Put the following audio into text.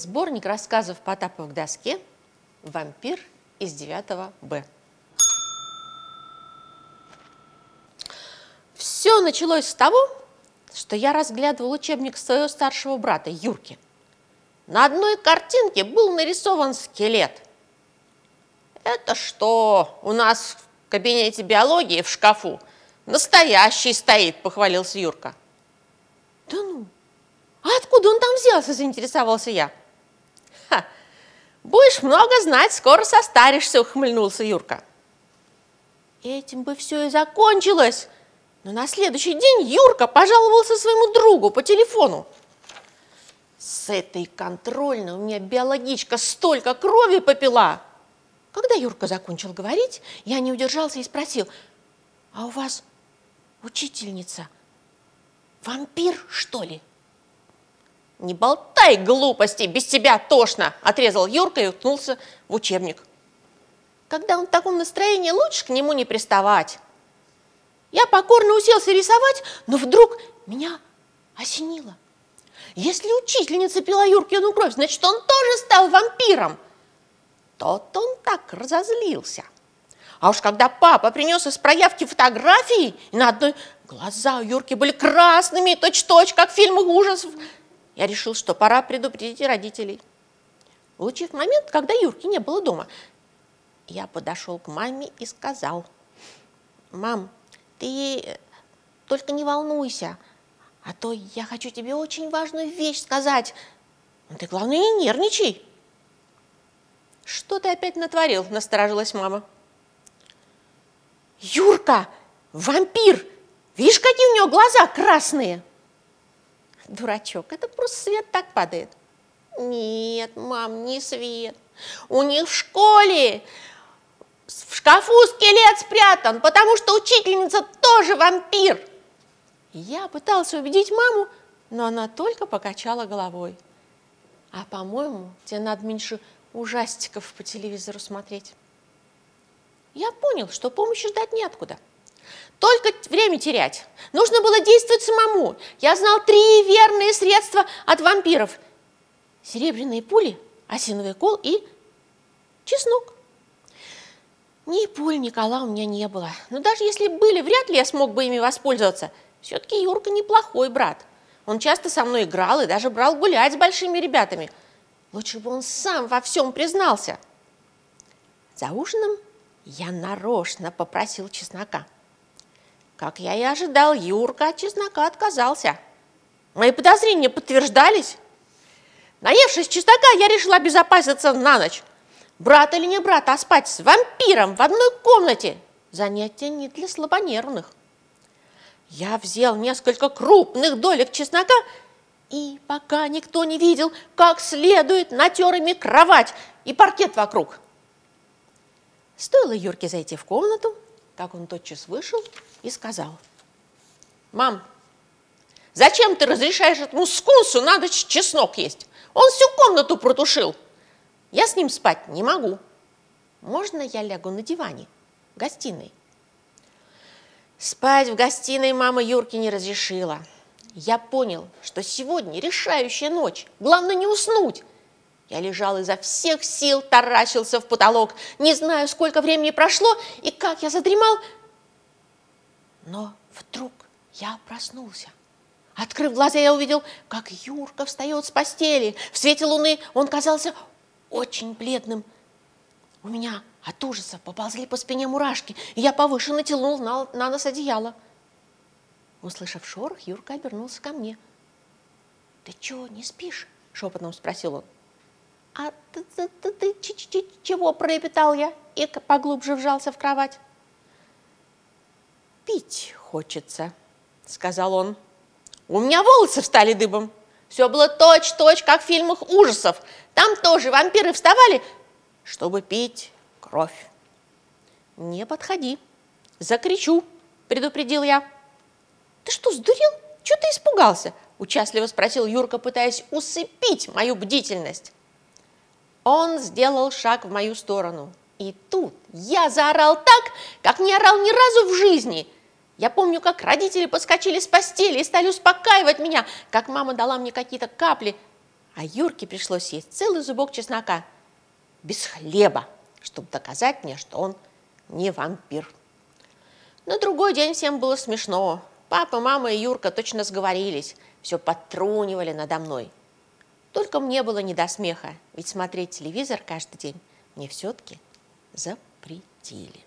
Сборник рассказов Потапа в доске «Вампир из 9 Б». Все началось с того, что я разглядывал учебник своего старшего брата Юрки. На одной картинке был нарисован скелет. Это что, у нас в кабинете биологии в шкафу настоящий стоит, похвалился Юрка. Да ну, а откуда он там взялся, заинтересовался я. Будешь много знать, скоро состаришься, ухмыльнулся Юрка. Этим бы все и закончилось. Но на следующий день Юрка пожаловался своему другу по телефону. С этой контрольной у меня биологичка столько крови попила. Когда Юрка закончил говорить, я не удержался и спросил, а у вас учительница вампир, что ли? «Не болтай глупости, без тебя тошно!» – отрезал Юрка и уткнулся в учебник. Когда он в таком настроении, лучше к нему не приставать. Я покорно уселся рисовать, но вдруг меня осенило. Если учительница пила Юркину кровь, значит, он тоже стал вампиром. Тот он так разозлился. А уж когда папа принес из проявки фотографии, и на одной глаза у Юрки были красными, точь-точь, как в фильмах ужасов, я решил, что пора предупредить родителей. Улучив момент, когда Юрки не было дома, я подошел к маме и сказал, «Мам, ты только не волнуйся, а то я хочу тебе очень важную вещь сказать. Но ты, главное, не нервничай». «Что ты опять натворил?» – насторожилась мама. «Юрка, вампир! Видишь, какие у него глаза красные!» Дурачок, это просто свет так падает. Нет, мам, не свет. У них в школе в шкафу скелет спрятан, потому что учительница тоже вампир. Я пытался убедить маму, но она только покачала головой. А, по-моему, тебе надо меньше ужастиков по телевизору смотреть. Я понял, что помощи ждать неоткуда. Только время терять. Нужно было действовать самому. Я знал три верные средства от вампиров. Серебряные пули, осиновый кол и чеснок. Ни пуль, ни кола у меня не было. Но даже если были, вряд ли я смог бы ими воспользоваться. Все-таки Юрка неплохой брат. Он часто со мной играл и даже брал гулять с большими ребятами. Лучше бы он сам во всем признался. За ужином я нарочно попросил чеснока. Как я и ожидал, Юрка от чеснока отказался. Мои подозрения подтверждались. Наевшись чеснока, я решила обезопаситься на ночь. Брат или не брат, а спать с вампиром в одной комнате – занятие не для слабонервных. Я взял несколько крупных долек чеснока и, пока никто не видел, как следует натер ими кровать и паркет вокруг. Стоило Юрке зайти в комнату, как он тотчас вышел и сказал. «Мам, зачем ты разрешаешь этому скунсу на чеснок есть? Он всю комнату протушил. Я с ним спать не могу. Можно я лягу на диване в гостиной?» Спать в гостиной мама Юрки не разрешила. Я понял, что сегодня решающая ночь. Главное не уснуть. Я лежал изо всех сил, таращился в потолок. Не знаю, сколько времени прошло и как я задремал. Но вдруг я проснулся. Открыв глаза, я увидел, как Юрка встает с постели. В свете луны он казался очень бледным. У меня от ужаса поползли по спине мурашки, и я повыше натянул на, на нос одеяло. Услышав шорох, Юрка обернулся ко мне. «Ты чего, не спишь?» – шепотом спросил он. «А ты, ты, ты, ты ч -ч -ч чего?» – пролепетал я и поглубже вжался в кровать. «Пить хочется», – сказал он. У меня волосы встали дыбом. Все было точь-точь, как в фильмах ужасов. Там тоже вампиры вставали, чтобы пить кровь. «Не подходи, закричу», – предупредил я. «Ты что, сдурел? Чего ты испугался?» – участливо спросил Юрка, пытаясь усыпить мою бдительность. Он сделал шаг в мою сторону. И тут я заорал так, как не орал ни разу в жизни. Я помню, как родители подскочили с постели и стали успокаивать меня, как мама дала мне какие-то капли. А Юрке пришлось съесть целый зубок чеснока без хлеба, чтобы доказать мне, что он не вампир. На другой день всем было смешно. Папа, мама и Юрка точно сговорились, все подтрунивали надо мной. Только мне было не до смеха, ведь смотреть телевизор каждый день мне все-таки запретили.